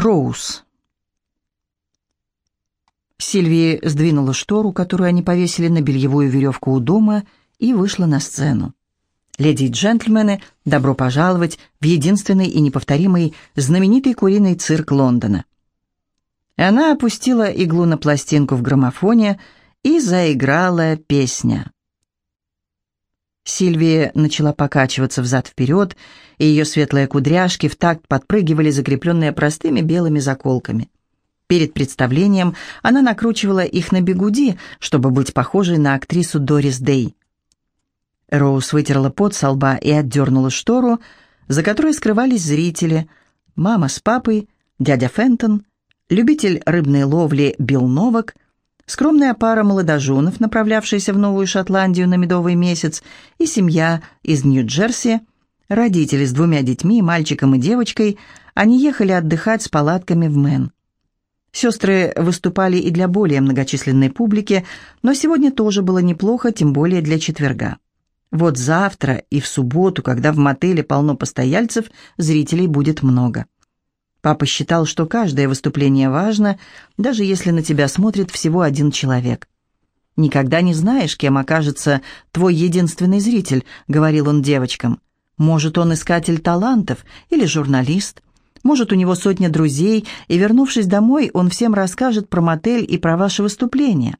Роуз. Сильвия сдвинула штору, которую они повесили на бельевую веревку у дома, и вышла на сцену. Леди и джентльмены, добро пожаловать в единственный и неповторимый знаменитый куриный цирк Лондона. Она опустила иглу на пластинку в граммофоне и заиграла песня. Сильвия начала покачиваться взад-вперед, и ее светлые кудряшки в такт подпрыгивали, закрепленные простыми белыми заколками. Перед представлением она накручивала их на бегуди, чтобы быть похожей на актрису Дорис Дэй. Роуз вытерла пот со лба и отдернула штору, за которой скрывались зрители, мама с папой, дядя Фентон, любитель рыбной ловли Билл Новак, скромная пара молодоженов, направлявшаяся в Новую Шотландию на медовый месяц, и семья из Нью-Джерси, родители с двумя детьми, мальчиком и девочкой, они ехали отдыхать с палатками в Мэн. Сестры выступали и для более многочисленной публики, но сегодня тоже было неплохо, тем более для четверга. Вот завтра и в субботу, когда в мотеле полно постояльцев, зрителей будет много. Папа считал, что каждое выступление важно, даже если на тебя смотрит всего один человек. «Никогда не знаешь, кем окажется твой единственный зритель», — говорил он девочкам. «Может, он искатель талантов или журналист. Может, у него сотня друзей, и, вернувшись домой, он всем расскажет про мотель и про ваше выступление».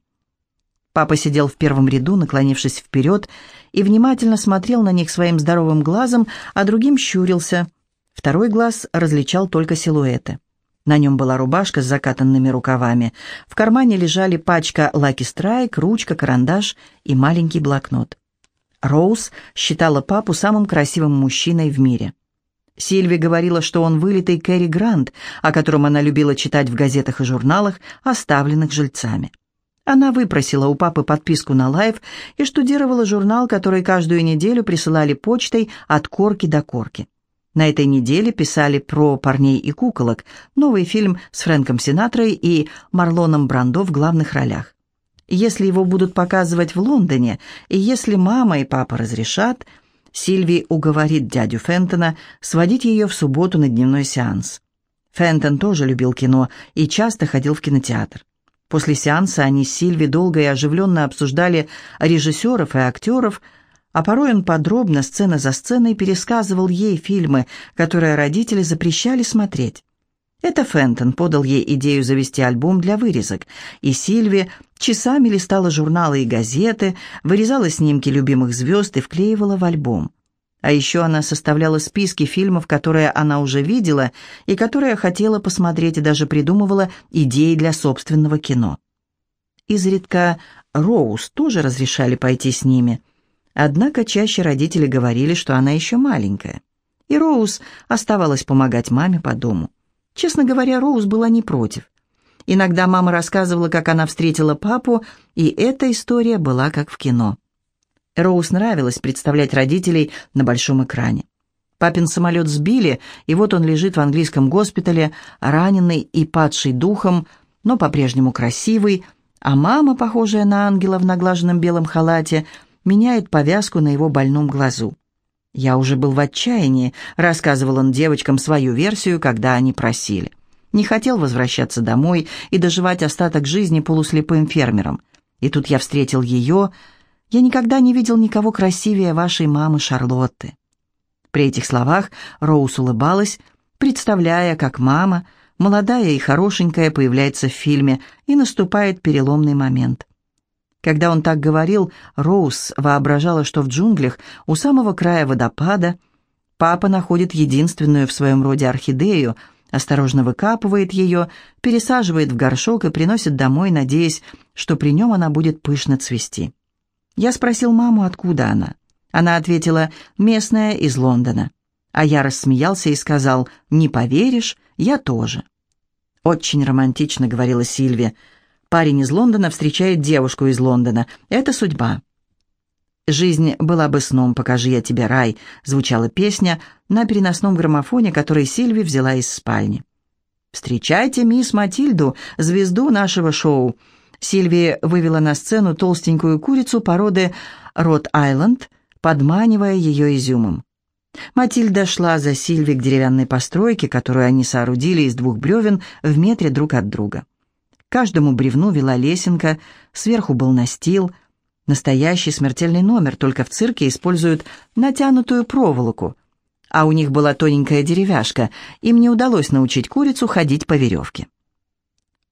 Папа сидел в первом ряду, наклонившись вперед, и внимательно смотрел на них своим здоровым глазом, а другим щурился. Второй глаз различал только силуэты. На нем была рубашка с закатанными рукавами. В кармане лежали пачка Lucky Strike, ручка, карандаш и маленький блокнот. Роуз считала папу самым красивым мужчиной в мире. Сильви говорила, что он вылитый Кэрри Грант, о котором она любила читать в газетах и журналах, оставленных жильцами. Она выпросила у папы подписку на Life и штудировала журнал, который каждую неделю присылали почтой от корки до корки. На этой неделе писали про парней и куколок, новый фильм с Фрэнком Синатрой и Марлоном Брандо в главных ролях. Если его будут показывать в Лондоне, и если мама и папа разрешат, Сильви уговорит дядю Фентона сводить ее в субботу на дневной сеанс. Фентон тоже любил кино и часто ходил в кинотеатр. После сеанса они с Сильви долго и оживленно обсуждали режиссеров и актеров, а порой он подробно, сцена за сценой, пересказывал ей фильмы, которые родители запрещали смотреть. Это Фентон подал ей идею завести альбом для вырезок, и Сильви часами листала журналы и газеты, вырезала снимки любимых звезд и вклеивала в альбом. А еще она составляла списки фильмов, которые она уже видела и которые хотела посмотреть, и даже придумывала идеи для собственного кино. Изредка Роуз тоже разрешали пойти с ними. Однако чаще родители говорили, что она еще маленькая. И Роуз оставалась помогать маме по дому. Честно говоря, Роуз была не против. Иногда мама рассказывала, как она встретила папу, и эта история была как в кино. Роуз нравилось представлять родителей на большом экране. Папин самолет сбили, и вот он лежит в английском госпитале, раненый и падший духом, но по-прежнему красивый, а мама, похожая на ангела в наглаженном белом халате, меняет повязку на его больном глазу. «Я уже был в отчаянии», — рассказывал он девочкам свою версию, когда они просили. Не хотел возвращаться домой и доживать остаток жизни полуслепым фермером. И тут я встретил ее, я никогда не видел никого красивее вашей мамы Шарлотты». При этих словах Роуз улыбалась, представляя, как мама, молодая и хорошенькая, появляется в фильме, и наступает переломный момент. Когда он так говорил, Роуз воображала, что в джунглях у самого края водопада папа находит единственную в своем роде орхидею, осторожно выкапывает ее, пересаживает в горшок и приносит домой, надеясь, что при нем она будет пышно цвести. Я спросил маму, откуда она. Она ответила, местная из Лондона. А я рассмеялся и сказал, не поверишь, я тоже. «Очень романтично», — говорила Сильвия. «Парень из Лондона встречает девушку из Лондона. Это судьба». «Жизнь была бы сном, покажи я тебе рай», — звучала песня на переносном граммофоне, который Сильви взяла из спальни. «Встречайте мисс Матильду, звезду нашего шоу», Сильвия вывела на сцену толстенькую курицу породы Рот-Айленд, подманивая ее изюмом. Матильда шла за Сильви к деревянной постройке, которую они соорудили из двух бревен в метре друг от друга. Каждому бревну вела лесенка, сверху был настил. Настоящий смертельный номер, только в цирке используют натянутую проволоку. А у них была тоненькая деревяшка, им не удалось научить курицу ходить по веревке.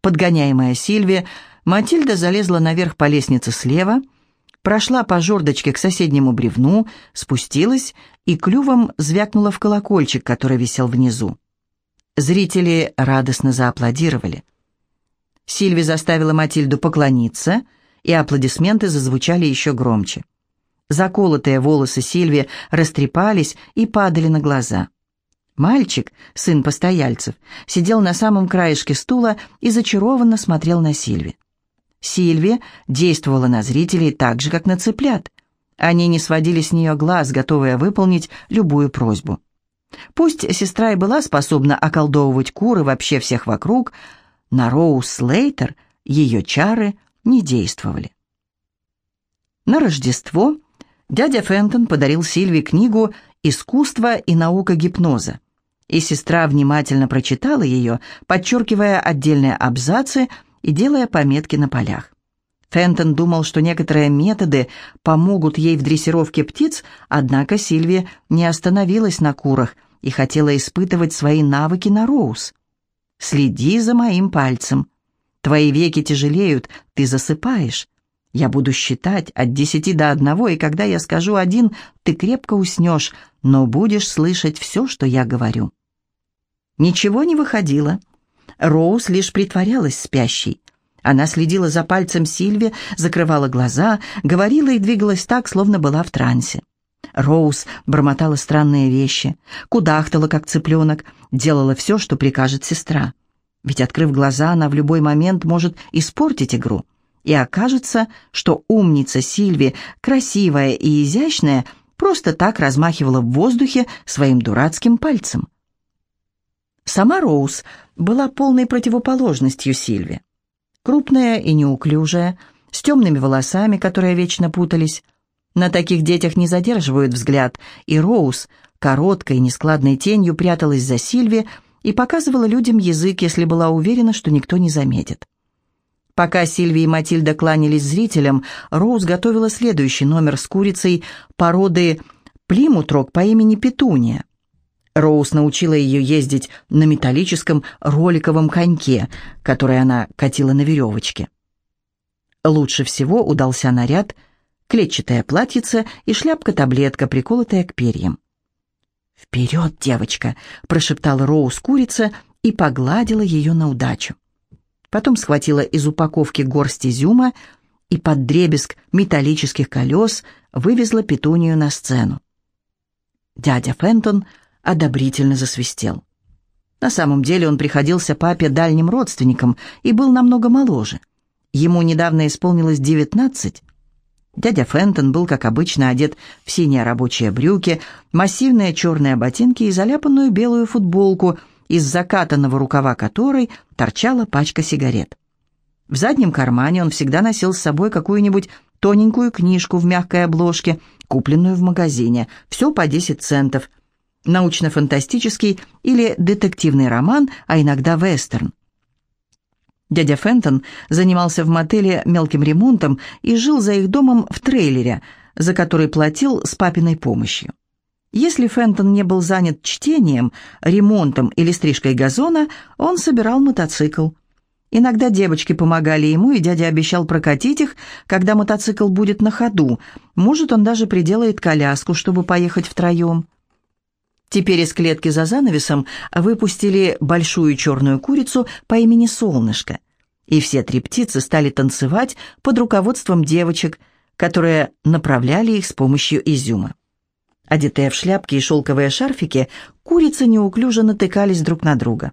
Подгоняемая Сильви, Матильда залезла наверх по лестнице слева — прошла по жердочке к соседнему бревну, спустилась и клювом звякнула в колокольчик, который висел внизу. Зрители радостно зааплодировали. Сильви заставила Матильду поклониться, и аплодисменты зазвучали еще громче. Заколотые волосы Сильви растрепались и падали на глаза. Мальчик, сын постояльцев, сидел на самом краешке стула и зачарованно смотрел на Сильви. Сильви действовала на зрителей так же, как на цыплят. Они не сводили с нее глаз, готовые выполнить любую просьбу. Пусть сестра и была способна околдовывать куры вообще всех вокруг, на Роуз Слейтер ее чары не действовали. На Рождество дядя Фентон подарил Сильви книгу «Искусство и наука гипноза», и сестра внимательно прочитала ее, подчеркивая отдельные абзацы – и делая пометки на полях. Фентон думал, что некоторые методы помогут ей в дрессировке птиц, однако Сильвия не остановилась на курах и хотела испытывать свои навыки на Роуз. «Следи за моим пальцем. Твои веки тяжелеют, ты засыпаешь. Я буду считать от десяти до одного, и когда я скажу один, ты крепко уснешь, но будешь слышать все, что я говорю». Ничего не выходило. Роуз лишь притворялась спящей. Она следила за пальцем Сильви, закрывала глаза, говорила и двигалась так, словно была в трансе. Роуз бормотала странные вещи, кудахтала, как цыпленок, делала все, что прикажет сестра. Ведь, открыв глаза, она в любой момент может испортить игру. И окажется, что умница Сильви, красивая и изящная, просто так размахивала в воздухе своим дурацким пальцем. Сама Роуз была полной противоположностью Сильве. Крупная и неуклюжая, с темными волосами, которые вечно путались. На таких детях не задерживают взгляд, и Роуз короткой нескладной тенью пряталась за Сильви и показывала людям язык, если была уверена, что никто не заметит. Пока Сильви и Матильда кланялись зрителям, Роуз готовила следующий номер с курицей породы Плимутрок по имени Петуния. Роуз научила ее ездить на металлическом роликовом коньке, который она катила на веревочке. Лучше всего удался наряд, клетчатое платьице и шляпка-таблетка, приколотая к перьям. «Вперед, девочка!» — прошептала Роуз курица и погладила ее на удачу. Потом схватила из упаковки горсть изюма и под дребезг металлических колес вывезла петунию на сцену. Дядя Фентон — одобрительно засвистел. На самом деле он приходился папе дальним родственником и был намного моложе. Ему недавно исполнилось девятнадцать. Дядя Фентон был, как обычно, одет в синие рабочие брюки, массивные черные ботинки и заляпанную белую футболку, из закатанного рукава которой торчала пачка сигарет. В заднем кармане он всегда носил с собой какую-нибудь тоненькую книжку в мягкой обложке, купленную в магазине, все по 10 центов – научно-фантастический или детективный роман, а иногда вестерн. Дядя Фентон занимался в мотеле мелким ремонтом и жил за их домом в трейлере, за который платил с папиной помощью. Если Фентон не был занят чтением, ремонтом или стрижкой газона, он собирал мотоцикл. Иногда девочки помогали ему, и дядя обещал прокатить их, когда мотоцикл будет на ходу. Может, он даже приделает коляску, чтобы поехать втроем. Теперь из клетки за занавесом выпустили большую черную курицу по имени Солнышко. И все три птицы стали танцевать под руководством девочек, которые направляли их с помощью изюма. Одетые в шляпки и шелковые шарфики, курицы неуклюже натыкались друг на друга.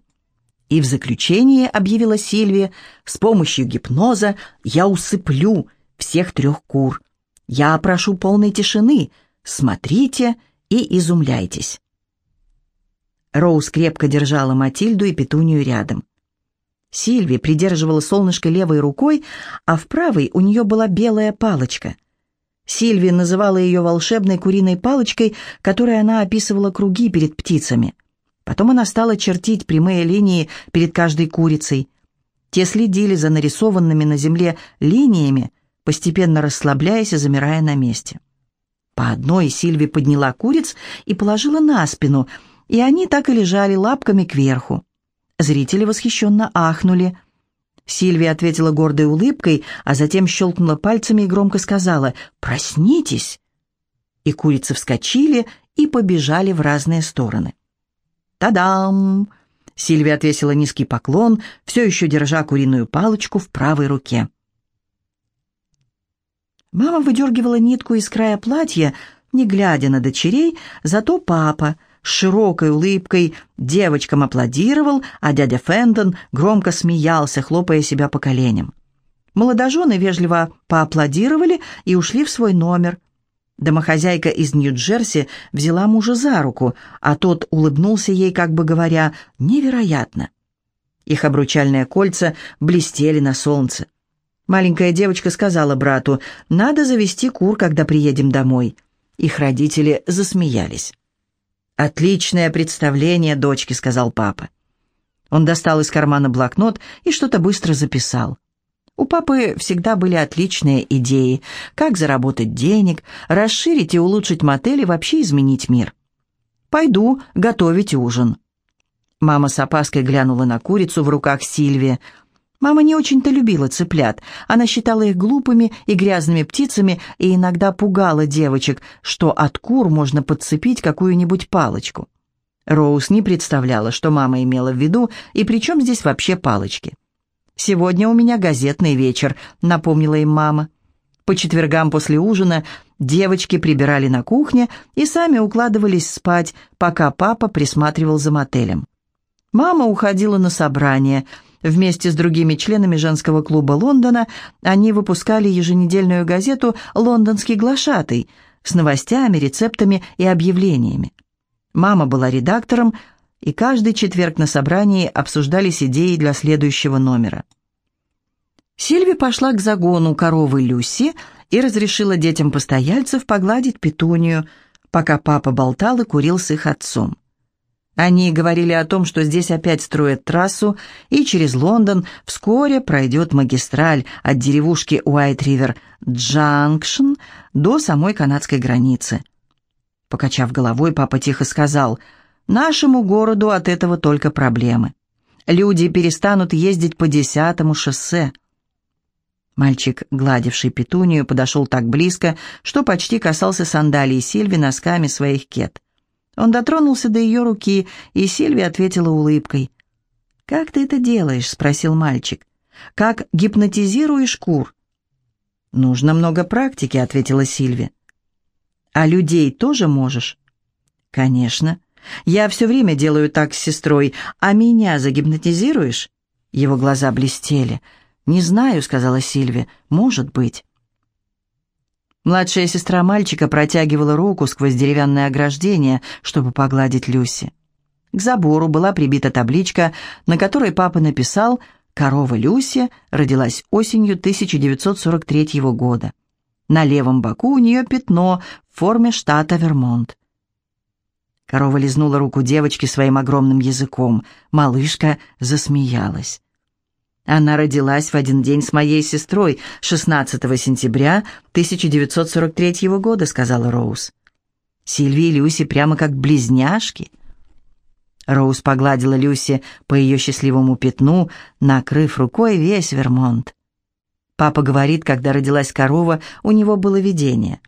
И в заключение объявила Сильвия, с помощью гипноза я усыплю всех трех кур. Я прошу полной тишины, смотрите и изумляйтесь. Роуз крепко держала Матильду и Петунию рядом. Сильви придерживала солнышко левой рукой, а в правой у нее была белая палочка. Сильви называла ее волшебной куриной палочкой, которой она описывала круги перед птицами. Потом она стала чертить прямые линии перед каждой курицей. Те следили за нарисованными на земле линиями, постепенно расслабляясь и замирая на месте. По одной Сильви подняла куриц и положила на спину, и они так и лежали лапками кверху. Зрители восхищенно ахнули – Сильвия ответила гордой улыбкой, а затем щелкнула пальцами и громко сказала «Проснитесь!». И курицы вскочили и побежали в разные стороны. «Та-дам!» Сильвия отвесила низкий поклон, все еще держа куриную палочку в правой руке. Мама выдергивала нитку из края платья, не глядя на дочерей, зато папа — с широкой улыбкой девочкам аплодировал, а дядя Фентон громко смеялся, хлопая себя по коленям. Молодожены вежливо поаплодировали и ушли в свой номер. Домохозяйка из Нью-Джерси взяла мужа за руку, а тот улыбнулся ей, как бы говоря, «невероятно». Их обручальные кольца блестели на солнце. Маленькая девочка сказала брату, «Надо завести кур, когда приедем домой». Их родители засмеялись. «Отличное представление, дочки», — сказал папа. Он достал из кармана блокнот и что-то быстро записал. У папы всегда были отличные идеи, как заработать денег, расширить и улучшить мотель и вообще изменить мир. «Пойду готовить ужин». Мама с опаской глянула на курицу в руках Сильвии. Мама не очень-то любила цыплят. Она считала их глупыми и грязными птицами и иногда пугала девочек, что от кур можно подцепить какую-нибудь палочку. Роуз не представляла, что мама имела в виду, и при чем здесь вообще палочки. «Сегодня у меня газетный вечер», — напомнила им мама. По четвергам после ужина девочки прибирали на кухне и сами укладывались спать, пока папа присматривал за мотелем. Мама уходила на собрание — Вместе с другими членами женского клуба Лондона они выпускали еженедельную газету «Лондонский глашатый» с новостями, рецептами и объявлениями. Мама была редактором, и каждый четверг на собрании обсуждались идеи для следующего номера. Сильви пошла к загону коровы Люси и разрешила детям постояльцев погладить петунию, пока папа болтал и курил с их отцом. Они говорили о том, что здесь опять строят трассу, и через Лондон вскоре пройдет магистраль от деревушки Уайт-Ривер Джанкшн до самой канадской границы. Покачав головой, папа тихо сказал, «Нашему городу от этого только проблемы. Люди перестанут ездить по десятому шоссе». Мальчик, гладивший петунию, подошел так близко, что почти касался сандалий Сильви носками своих кет. Он дотронулся до ее руки, и Сильвия ответила улыбкой. «Как ты это делаешь?» — спросил мальчик. «Как гипнотизируешь кур?» «Нужно много практики», — ответила Сильвия. «А людей тоже можешь?» «Конечно. Я все время делаю так с сестрой, а меня загипнотизируешь?» Его глаза блестели. «Не знаю», — сказала Сильвия. «Может быть». Младшая сестра мальчика протягивала руку сквозь деревянное ограждение, чтобы погладить Люси. К забору была прибита табличка, на которой папа написал «Корова Люси родилась осенью 1943 года». На левом боку у нее пятно в форме штата Вермонт. Корова лизнула руку девочки своим огромным языком. Малышка засмеялась. Она родилась в один день с моей сестрой, 16 сентября 1943 года», — сказала Роуз. «Сильви и Люси прямо как близняшки». Роуз погладила Люси по ее счастливому пятну, накрыв рукой весь Вермонт. Папа говорит, когда родилась корова, у него было видение.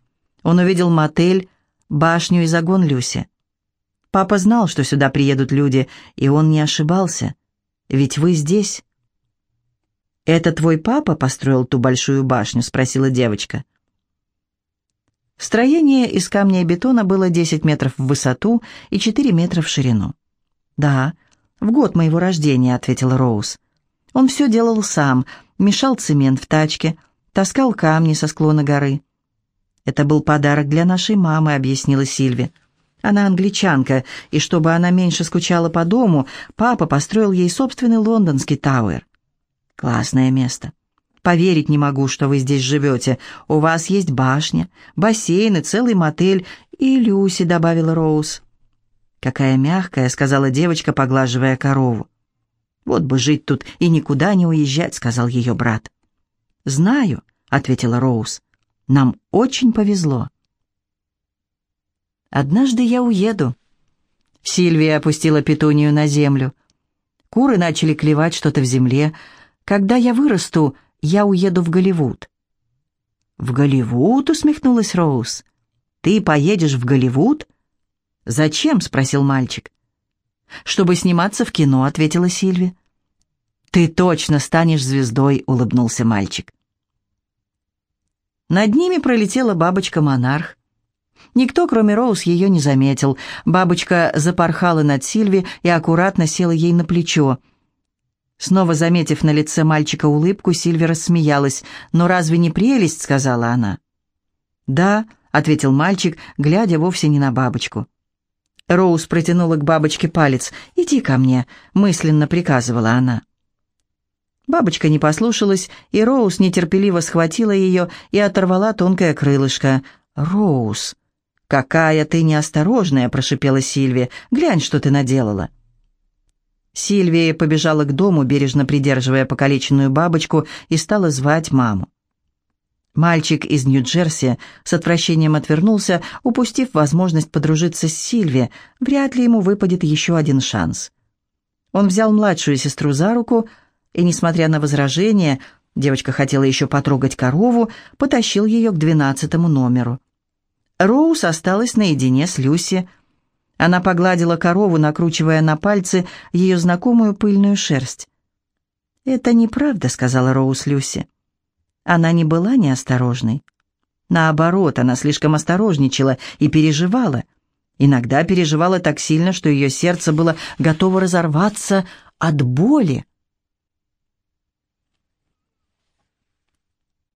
Он увидел мотель, башню и загон Люси. Папа знал, что сюда приедут люди, и он не ошибался. Ведь вы здесь. «Это твой папа построил ту большую башню?» — спросила девочка. Строение из камня и бетона было 10 метров в высоту и 4 метра в ширину. «Да, в год моего рождения», — ответила Роуз. «Он все делал сам, мешал цемент в тачке, таскал камни со склона горы». «Это был подарок для нашей мамы», — объяснила Сильви. Она англичанка, и чтобы она меньше скучала по дому, папа построил ей собственный лондонский тауэр. Классное место. Поверить не могу, что вы здесь живете. У вас есть башня, бассейн и целый мотель. И Люси», — добавила Роуз. «Какая мягкая», — сказала девочка, поглаживая корову. «Вот бы жить тут и никуда не уезжать», — сказал ее брат. «Знаю», — ответила Роуз. «Нам очень повезло». «Однажды я уеду». Сильвия опустила петунию на землю. Куры начали клевать что-то в земле. «Когда я вырасту, я уеду в Голливуд». «В Голливуд?» — усмехнулась Роуз. «Ты поедешь в Голливуд?» «Зачем?» — спросил мальчик. «Чтобы сниматься в кино», — ответила Сильви. «Ты точно станешь звездой», — улыбнулся мальчик. Над ними пролетела бабочка-монарх. Никто, кроме Роуз, ее не заметил. Бабочка запорхала над Сильви и аккуратно села ей на плечо. Снова заметив на лице мальчика улыбку, Сильви рассмеялась. «Но разве не прелесть?» — сказала она. «Да», — ответил мальчик, глядя вовсе не на бабочку. Роуз протянула к бабочке палец. «Иди ко мне», — мысленно приказывала она. Бабочка не послушалась, и Роуз нетерпеливо схватила ее и оторвала тонкое крылышко. «Роуз!» «Какая ты неосторожная!» — прошипела Сильвия. «Глянь, что ты наделала!» Сильвия побежала к дому, бережно придерживая покалеченную бабочку, и стала звать маму. Мальчик из Нью-Джерси с отвращением отвернулся, упустив возможность подружиться с Сильви. Вряд ли ему выпадет еще один шанс. Он взял младшую сестру за руку и, несмотря на возражения, девочка хотела еще потрогать корову, потащил ее к двенадцатому номеру. Роуз осталась наедине с Люси. Она погладила корову, накручивая на пальцы ее знакомую пыльную шерсть. «Это неправда», — сказала Роуз Люси. Она не была неосторожной. Наоборот, она слишком осторожничала и переживала. Иногда переживала так сильно, что ее сердце было готово разорваться от боли.